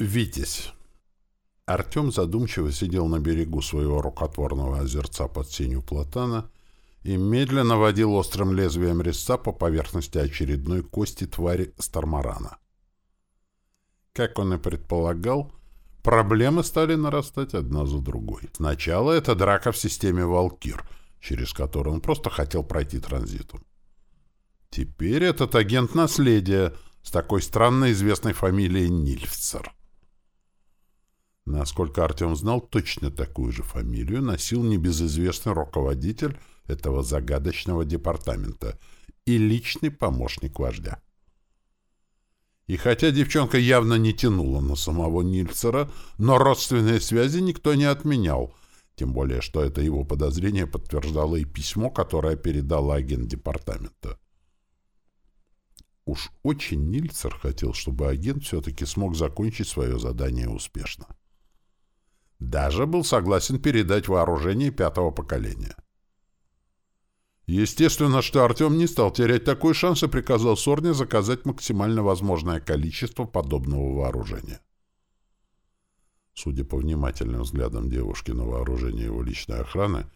Витязь. Артем задумчиво сидел на берегу своего рукотворного озерца под сенью платана и медленно водил острым лезвием резца по поверхности очередной кости твари Стармарана. Как он и предполагал, проблемы стали нарастать одна за другой. Сначала это драка в системе «Валкир», через которую он просто хотел пройти транзитом. Теперь этот агент наследия с такой странно известной фамилией Нильфцер. Насколько Артем знал, точно такую же фамилию носил небезызвестный руководитель этого загадочного департамента и личный помощник вождя. И хотя девчонка явно не тянула на самого Нильцера, но родственные связи никто не отменял, тем более, что это его подозрение подтверждало и письмо, которое передал агент департамента. Уж очень Нильцер хотел, чтобы агент все-таки смог закончить свое задание успешно. Даже был согласен передать вооружение пятого поколения. Естественно, что Артем не стал терять такой шанс и приказал Сорне заказать максимально возможное количество подобного вооружения. Судя по внимательным взглядам девушки на вооружение его личной охраны,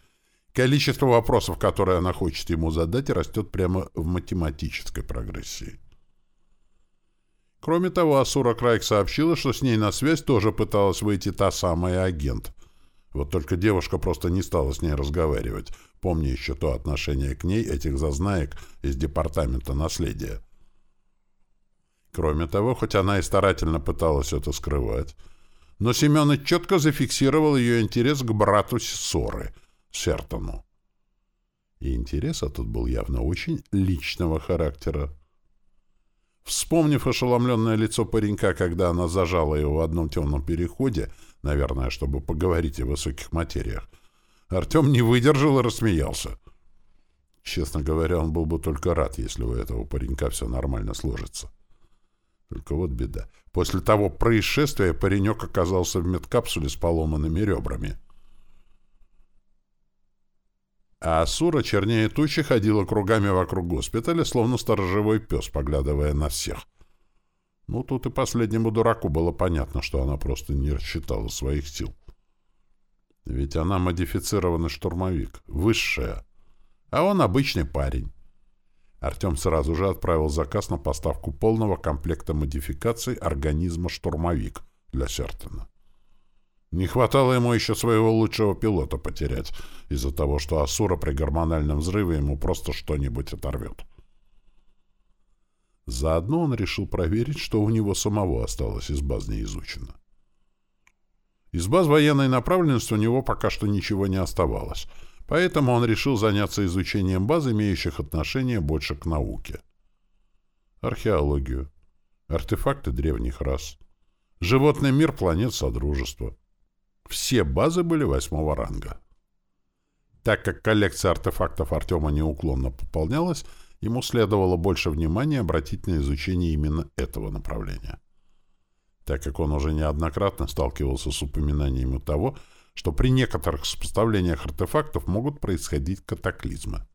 количество вопросов, которые она хочет ему задать, растет прямо в математической прогрессии. Кроме того, Асура Крайк сообщила, что с ней на связь тоже пыталась выйти та самая агент. Вот только девушка просто не стала с ней разговаривать, помня еще то отношение к ней этих зазнаек из Департамента наследия. Кроме того, хоть она и старательно пыталась это скрывать, но Семенович четко зафиксировал ее интерес к брату Ссоры, Сертону. И интерес этот был явно очень личного характера. Вспомнив ошеломленное лицо паренька, когда она зажала его в одном темном переходе, наверное, чтобы поговорить о высоких материях, Артем не выдержал и рассмеялся. Честно говоря, он был бы только рад, если у этого паренька все нормально сложится. Только вот беда. После того происшествия паренек оказался в медкапсуле с поломанными ребрами. А Асура, чернее тучи, ходила кругами вокруг госпиталя, словно сторожевой пес, поглядывая на всех. Ну, тут и последнему дураку было понятно, что она просто не рассчитала своих сил. Ведь она модифицированный штурмовик, высшая, а он обычный парень. Артем сразу же отправил заказ на поставку полного комплекта модификаций организма «Штурмовик» для Сертона. Не хватало ему еще своего лучшего пилота потерять из-за того, что Асура при гормональном взрыве ему просто что-нибудь оторвет. Заодно он решил проверить, что у него самого осталось из баз не изучено. Из баз военной направленности у него пока что ничего не оставалось, поэтому он решил заняться изучением баз, имеющих отношение больше к науке. Археологию, артефакты древних рас, животный мир планет Содружества — все базы были восьмого ранга. Так как коллекция артефактов Артема неуклонно пополнялась, ему следовало больше внимания обратить на изучение именно этого направления. Так как он уже неоднократно сталкивался с упоминаниями того, что при некоторых сопоставлениях артефактов могут происходить катаклизмы.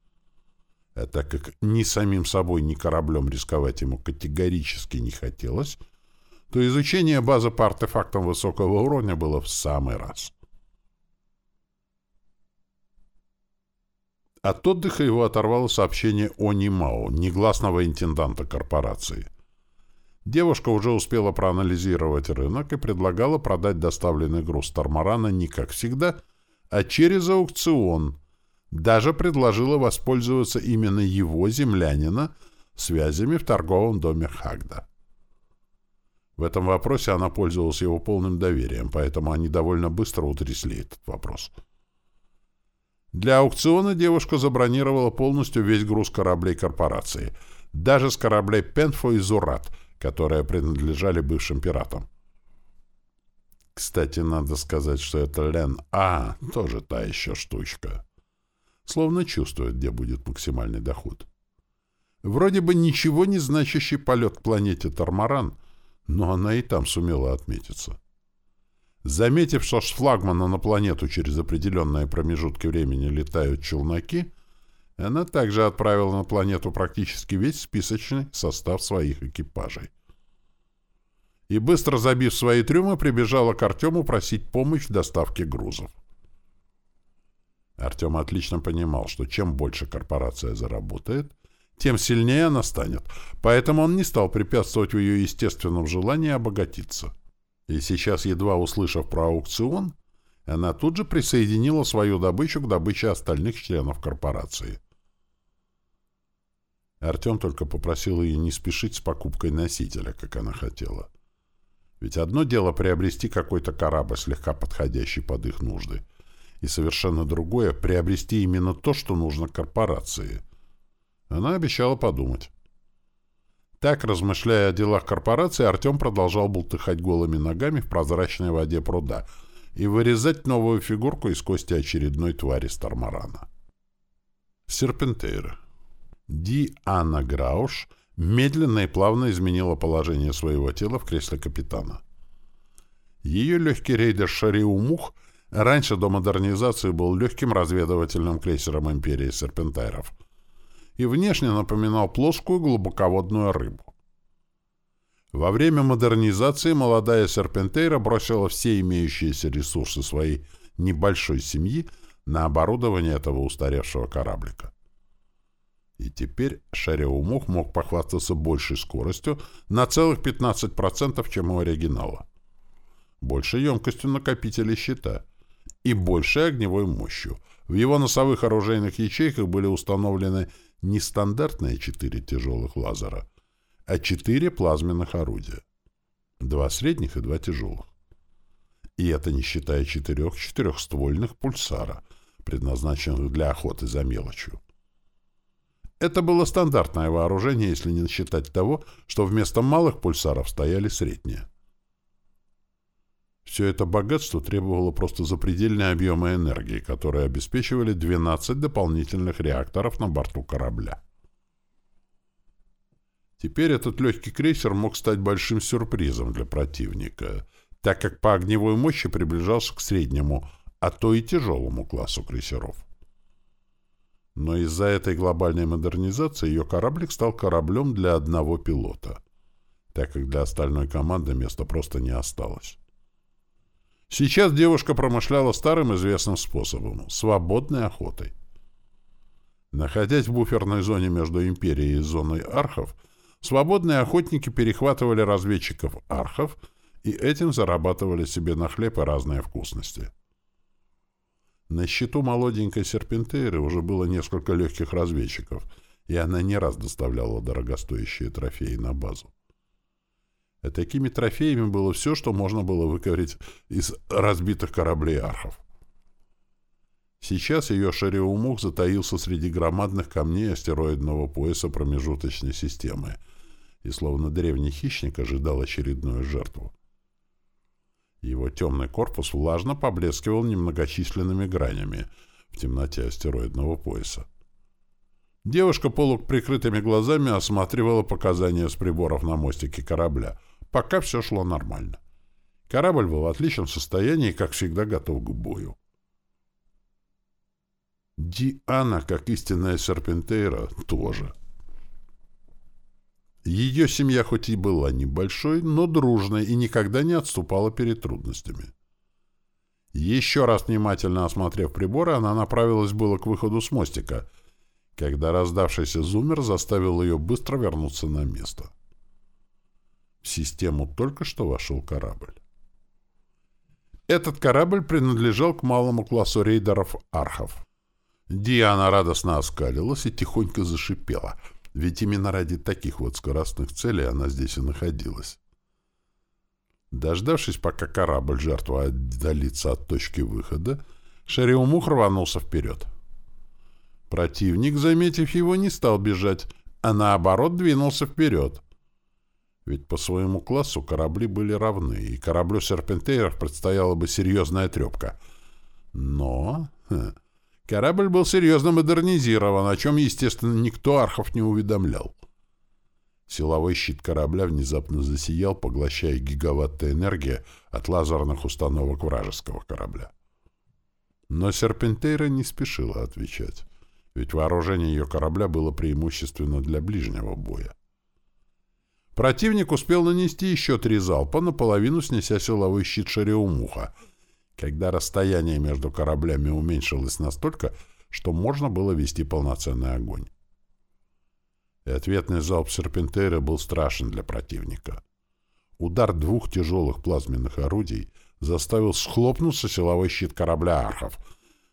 А так как ни самим собой, ни кораблем рисковать ему категорически не хотелось, то изучение базы по артефактам высокого уровня было в самый раз. От отдыха его оторвало сообщение о Нимао, негласного интенданта корпорации. Девушка уже успела проанализировать рынок и предлагала продать доставленный груз Тормарана не как всегда, а через аукцион. Даже предложила воспользоваться именно его, землянина, связями в торговом доме Хагда. В этом вопросе она пользовалась его полным доверием, поэтому они довольно быстро утрясли этот вопрос. Для аукциона девушка забронировала полностью весь груз кораблей корпорации, даже с кораблей «Пенфо» и «Зурат», которые принадлежали бывшим пиратам. Кстати, надо сказать, что это Лен А, тоже та еще штучка. Словно чувствует, где будет максимальный доход. Вроде бы ничего не значащий полет к планете Тормаран — но она и там сумела отметиться. Заметив, что с флагмана на планету через определенные промежутки времени летают челноки, она также отправила на планету практически весь списочный состав своих экипажей. и, быстро забив свои трюмы, прибежала к Артему просить помощь в доставке грузов. Артем отлично понимал, что чем больше корпорация заработает, тем сильнее она станет, поэтому он не стал препятствовать ее естественном желании обогатиться. И сейчас, едва услышав про аукцион, она тут же присоединила свою добычу к добыче остальных членов корпорации. Артем только попросил ее не спешить с покупкой носителя, как она хотела. Ведь одно дело приобрести какой-то корабль, слегка подходящий под их нужды, и совершенно другое — приобрести именно то, что нужно корпорации. Она обещала подумать. Так, размышляя о делах корпорации, Артем продолжал бултыхать голыми ногами в прозрачной воде пруда и вырезать новую фигурку из кости очередной твари Стармарана. Серпентейра. Ди Анна Грауш медленно и плавно изменила положение своего тела в кресле капитана. Ее легкий рейдер Шариумух раньше до модернизации был легким разведывательным крейсером империи серпентайров и внешне напоминал плоскую глубоководную рыбу. Во время модернизации молодая серпентейра бросила все имеющиеся ресурсы своей небольшой семьи на оборудование этого устаревшего кораблика. И теперь Шариумух мог похвастаться большей скоростью на целых 15%, чем у оригинала. Большей емкостью накопителя щита и большей огневой мощью. В его носовых оружейных ячейках были установлены не стандартные четыре тяжелых лазера, а четыре плазменных орудия. Два средних и два тяжелых. И это не считая четырех четырехствольных пульсара, предназначенных для охоты за мелочью. Это было стандартное вооружение, если не считать того, что вместо малых пульсаров стояли средние. Все это богатство требовало просто запредельные объемы энергии, которые обеспечивали 12 дополнительных реакторов на борту корабля. Теперь этот легкий крейсер мог стать большим сюрпризом для противника, так как по огневой мощи приближался к среднему, а то и тяжелому классу крейсеров. Но из-за этой глобальной модернизации ее кораблик стал кораблем для одного пилота, так как для остальной команды места просто не осталось. Сейчас девушка промышляла старым известным способом — свободной охотой. Находясь в буферной зоне между Империей и зоной архов, свободные охотники перехватывали разведчиков архов и этим зарабатывали себе на хлеб и разные вкусности. На счету молоденькой серпентейры уже было несколько легких разведчиков, и она не раз доставляла дорогостоящие трофеи на базу. Такими трофеями было все, что можно было выковырить из разбитых кораблей архов. Сейчас ее шариумух затаился среди громадных камней астероидного пояса промежуточной системы и словно древний хищник ожидал очередную жертву. Его темный корпус влажно поблескивал немногочисленными гранями в темноте астероидного пояса. Девушка полуприкрытыми глазами осматривала показания с приборов на мостике корабля. Пока все шло нормально. Корабль был в отличном состоянии и, как всегда, готов к бою. Диана, как истинная серпентейра, тоже. Ее семья хоть и была небольшой, но дружной и никогда не отступала перед трудностями. Еще раз внимательно осмотрев приборы, она направилась было к выходу с мостика, когда раздавшийся зумер заставил ее быстро вернуться на место. В систему только что вошел корабль. Этот корабль принадлежал к малому классу рейдеров «Архов». Диана радостно оскалилась и тихонько зашипела — ведь именно ради таких вот скоростных целей она здесь и находилась. Дождавшись, пока корабль жертва отдалится от точки выхода, Шариумух рванулся вперед. Противник, заметив его, не стал бежать, а наоборот двинулся вперед. Ведь по своему классу корабли были равны, и кораблю серпентейров предстояла бы серьезная трепка. Но... Ха, Корабль был серьезно модернизирован, о чем, естественно, никто архов не уведомлял. Силовой щит корабля внезапно засиял, поглощая гигаватты энергии от лазерных установок вражеского корабля. Но Серпентейра не спешила отвечать, ведь вооружение ее корабля было преимущественно для ближнего боя. Противник успел нанести еще три залпа, наполовину снеся силовой щит Шариумуха, когда расстояние между кораблями уменьшилось настолько, что можно было вести полноценный огонь. И ответный залп Серпентейра был страшен для противника. Удар двух тяжелых плазменных орудий заставил схлопнуться силовой щит корабля «Архов»,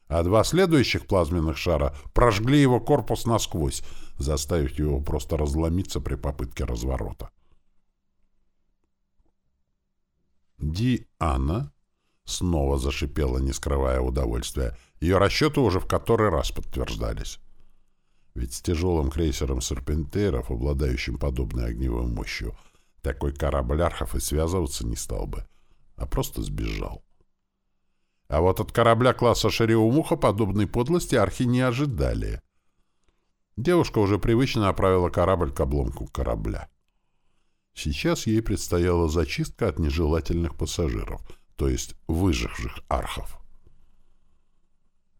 а два следующих плазменных шара прожгли его корпус насквозь, заставив его просто разломиться при попытке разворота. Диана снова зашипела, не скрывая удовольствия. Ее расчеты уже в который раз подтверждались. Ведь с тяжелым крейсером «Серпентеров», обладающим подобной огневой мощью, такой корабль Архов и связываться не стал бы, а просто сбежал. А вот от корабля класса Шариумуха подобной подлости архи не ожидали. Девушка уже привычно направила корабль к обломку корабля. Сейчас ей предстояла зачистка от нежелательных пассажиров, то есть выживших архов.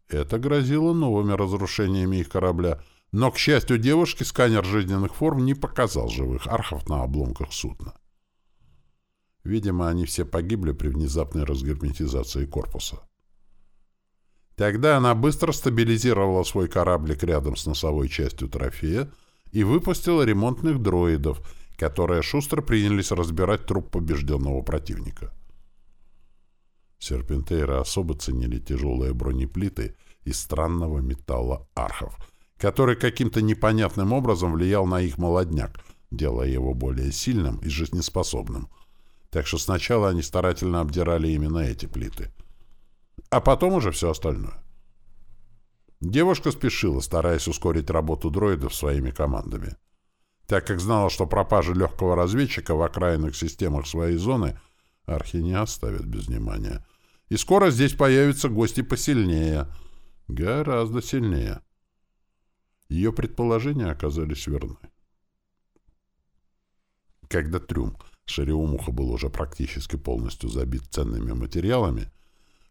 Это грозило новыми разрушениями их корабля — но, к счастью девушки, сканер жизненных форм не показал живых архов на обломках судна. Видимо, они все погибли при внезапной разгерметизации корпуса. Тогда она быстро стабилизировала свой кораблик рядом с носовой частью трофея и выпустила ремонтных дроидов, которые шустро принялись разбирать труп побежденного противника. Серпентейры особо ценили тяжелые бронеплиты из странного металла архов — который каким-то непонятным образом влиял на их молодняк, делая его более сильным и жизнеспособным. Так что сначала они старательно обдирали именно эти плиты. А потом уже все остальное. Девушка спешила, стараясь ускорить работу дроидов своими командами. Так как знала, что пропажа легкого разведчика в окраинных системах своей зоны архи не оставят без внимания. И скоро здесь появятся гости посильнее. Гораздо сильнее. Ее предположения оказались верны. Когда трюм Шариумуха был уже практически полностью забит ценными материалами,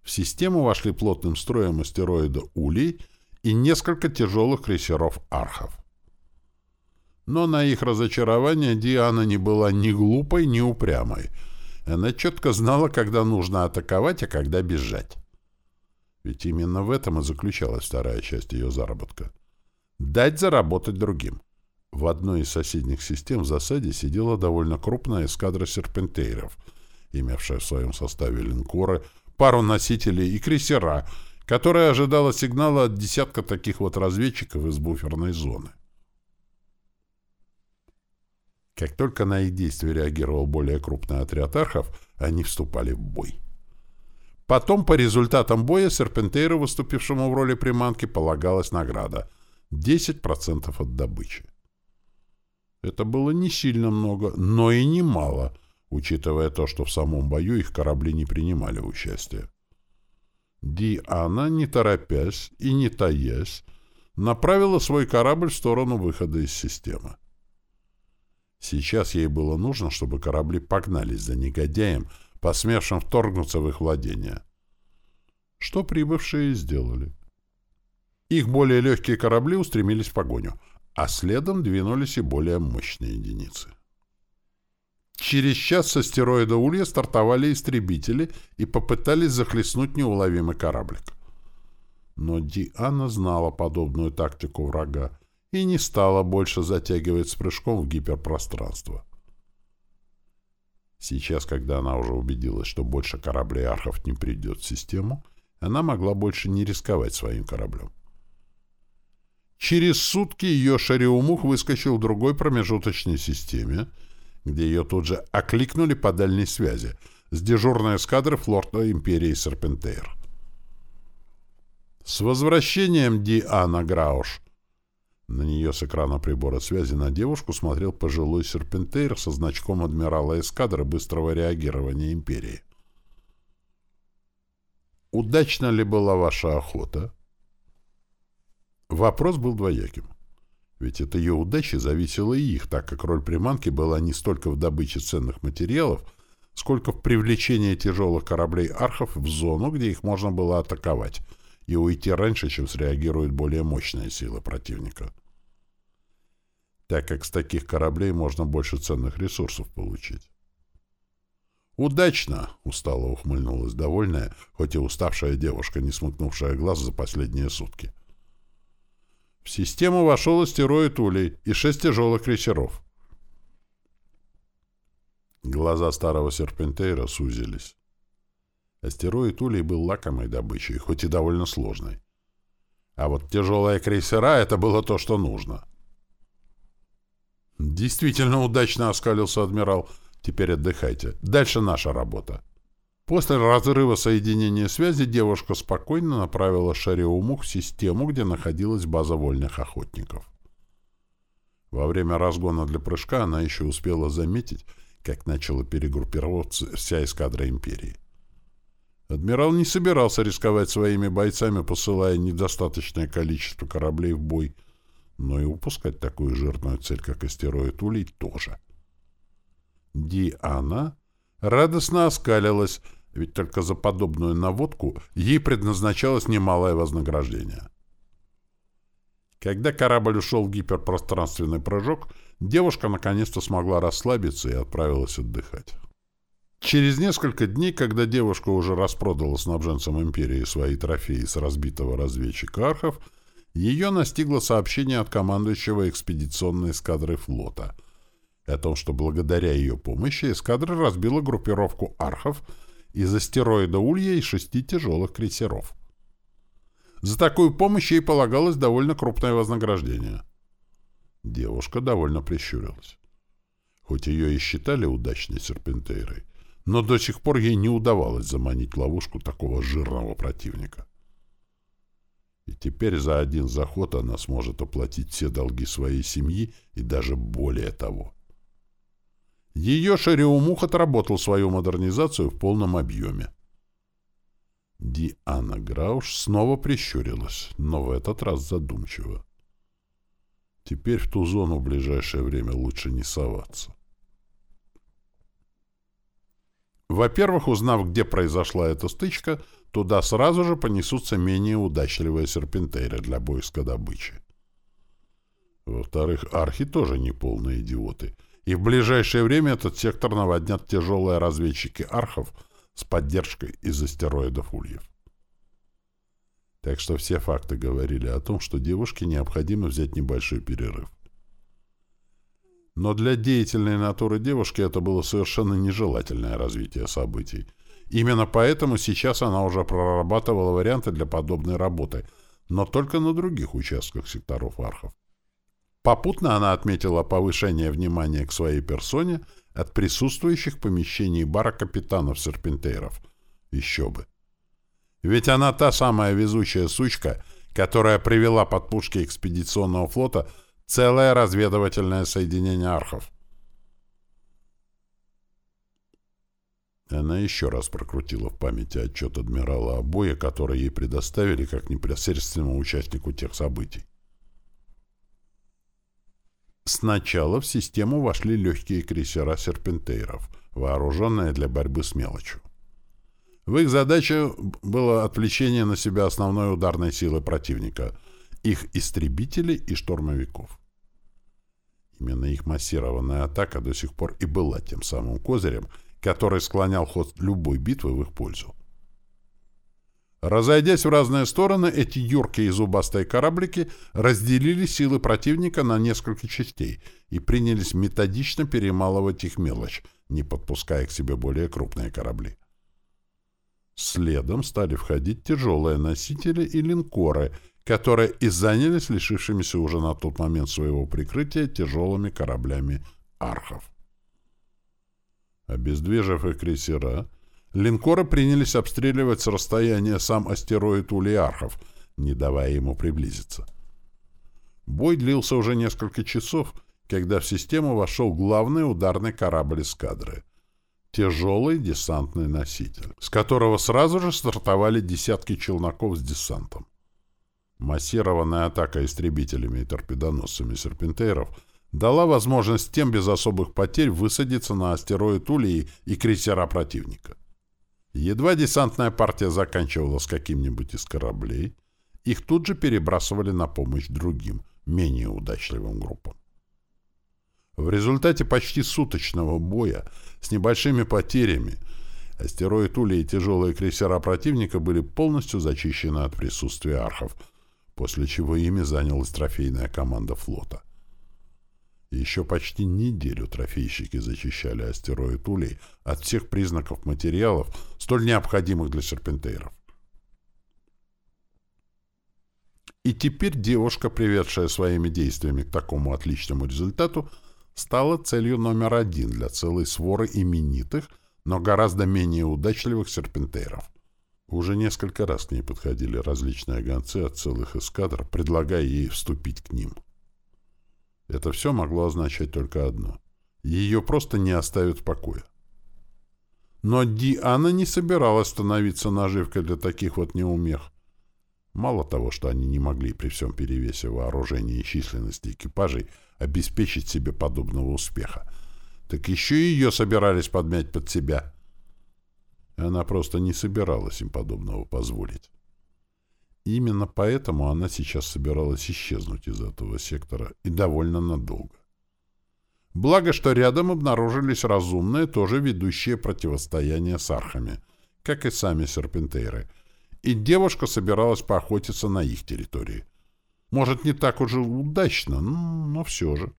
в систему вошли плотным строем астероида Улей и несколько тяжелых крейсеров Архов. Но на их разочарование Диана не была ни глупой, ни упрямой. Она четко знала, когда нужно атаковать, а когда бежать. Ведь именно в этом и заключалась вторая часть ее заработка — Дать заработать другим. В одной из соседних систем в засаде сидела довольно крупная эскадра серпентейров, имевшая в своем составе линкоры, пару носителей и крейсера, которая ожидала сигнала от десятка таких вот разведчиков из буферной зоны. Как только на их действия реагировал более крупный отряд архов, они вступали в бой. Потом, по результатам боя, серпентейру, выступившему в роли приманки, полагалась награда — 10% от добычи. Это было не сильно много, но и не мало, учитывая то, что в самом бою их корабли не принимали участие. Диана, не торопясь и не таясь, направила свой корабль в сторону выхода из системы. Сейчас ей было нужно, чтобы корабли погнались за негодяем, посмевшим вторгнуться в их владение. Что прибывшие сделали. Их более легкие корабли устремились в погоню, а следом двинулись и более мощные единицы. Через час с астероида Улья стартовали истребители и попытались захлестнуть неуловимый кораблик. Но Диана знала подобную тактику врага и не стала больше затягивать с прыжком в гиперпространство. Сейчас, когда она уже убедилась, что больше кораблей архов не придет в систему, она могла больше не рисковать своим кораблем. Через сутки ее шариумух выскочил в другой промежуточной системе, где ее тут же окликнули по дальней связи с дежурной эскадры флота империи Серпентейр. «С возвращением, Диана Грауш!» На нее с экрана прибора связи на девушку смотрел пожилой серпентейр со значком адмирала эскадры быстрого реагирования империи. «Удачна ли была ваша охота?» Вопрос был двояким. Ведь от ее удачи зависела и их, так как роль приманки была не столько в добыче ценных материалов, сколько в привлечении тяжелых кораблей архов в зону, где их можно было атаковать, и уйти раньше, чем среагируют более мощные силы противника. так как с таких кораблей можно больше ценных ресурсов получить. «Удачно!» — устало ухмыльнулась довольная, хоть и уставшая девушка, не смыкнувшая глаз за последние сутки. В систему вошел астероид Улей и шесть тяжелых крейсеров. Глаза старого серпентейра сузились. Астероид Улей был лакомой добычей, хоть и довольно сложной. А вот тяжелые крейсера — это было то, что нужно. «Действительно удачно оскалился адмирал», Теперь отдыхайте. Дальше наша работа. После разрыва соединения связи девушка спокойно направила Шариумух в систему, где находилась база вольных охотников. Во время разгона для прыжка она еще успела заметить, как начала перегруппироваться вся эскадра Империи. Адмирал не собирался рисковать своими бойцами, посылая недостаточное количество кораблей в бой, но и упускать такую жирную цель, как астероид Улей, тоже. Диана радостно оскалилась, ведь только за подобную наводку ей предназначалось немалое вознаграждение. Когда корабль ушел в гиперпространственный прыжок, девушка наконец-то смогла расслабиться и отправилась отдыхать. Через несколько дней, когда девушка уже распродала снабженцам империи свои трофеи с разбитого разведчика архов, ее настигло сообщение от командующего экспедиционной эскадры флота — о том, что благодаря ее помощи эскадра разбила группировку архов из астероида Улья и шести тяжелых крейсеров. За такую помощь ей полагалось довольно крупное вознаграждение. Девушка довольно прищурилась. Хоть ее и считали удачной серпентейрой, но до сих пор ей не удавалось заманить ловушку такого жирного противника. И теперь за один заход она сможет оплатить все долги своей семьи и даже более того. Ее Шариумух отработал свою модернизацию в полном объеме. Диана Грауш снова прищурилась, но в этот раз задумчиво. Теперь в ту зону в ближайшее время лучше не соваться. Во-первых, узнав, где произошла эта стычка, туда сразу же понесутся менее удачливые серпентейры для поиска добычи. Во-вторых, архи тоже не полные идиоты — и в ближайшее время этот сектор наводнят тяжелые разведчики архов с поддержкой из астероидов Ульев. Так что все факты говорили о том, что девушке необходимо взять небольшой перерыв. Но для деятельной натуры девушки это было совершенно нежелательное развитие событий. Именно поэтому сейчас она уже прорабатывала варианты для подобной работы, но только на других участках секторов архов. Попутно она отметила повышение внимания к своей персоне от присутствующих в помещении бара капитанов-серпентейров. Еще бы. Ведь она та самая везучая сучка, которая привела под пушки экспедиционного флота целое разведывательное соединение архов. Она еще раз прокрутила в памяти отчет адмирала о бое, который ей предоставили как непосредственному участнику тех событий. Сначала в систему вошли легкие крейсера серпентейров, вооруженные для борьбы с мелочью. В их задаче было отвлечение на себя основной ударной силы противника, их истребителей и штурмовиков. Именно их массированная атака до сих пор и была тем самым козырем, который склонял ход любой битвы в их пользу. Разойдясь в разные стороны, эти юркие и зубастые кораблики разделили силы противника на несколько частей и принялись методично перемалывать их мелочь, не подпуская к себе более крупные корабли. Следом стали входить тяжелые носители и линкоры, которые и занялись лишившимися уже на тот момент своего прикрытия тяжелыми кораблями архов. Обездвижив их крейсера, Линкоры принялись обстреливать с расстояния сам астероид Улиархов, не давая ему приблизиться. Бой длился уже несколько часов, когда в систему вошел главный ударный корабль эскадры — тяжелый десантный носитель, с которого сразу же стартовали десятки челноков с десантом. Массированная атака истребителями и торпедоносцами серпентейров дала возможность тем без особых потерь высадиться на астероид Улии и крейсера противника. Едва десантная партия заканчивалась каким-нибудь из кораблей, их тут же перебрасывали на помощь другим, менее удачливым группам. В результате почти суточного боя с небольшими потерями астероид Ули и тяжелые крейсера противника были полностью зачищены от присутствия архов, после чего ими занялась трофейная команда флота. Еще почти неделю трофейщики зачищали астероид Улей от всех признаков материалов, столь необходимых для серпентейров. И теперь девушка, приведшая своими действиями к такому отличному результату, стала целью номер один для целой своры именитых, но гораздо менее удачливых серпентейров. Уже несколько раз к ней подходили различные гонцы от целых эскадр, предлагая ей вступить к ним. Это все могло означать только одно. Ее просто не оставят в покое. Но Диана не собиралась становиться наживкой для таких вот неумех. Мало того, что они не могли при всем перевесе вооружения и численности экипажей обеспечить себе подобного успеха, так еще и ее собирались подмять под себя. Она просто не собиралась им подобного позволить. Именно поэтому она сейчас собиралась исчезнуть из этого сектора и довольно надолго. Благо, что рядом обнаружились разумные, тоже ведущие противостояние с архами, как и сами серпентейры — и девушка собиралась поохотиться на их территории. Может, не так уже удачно, но все же.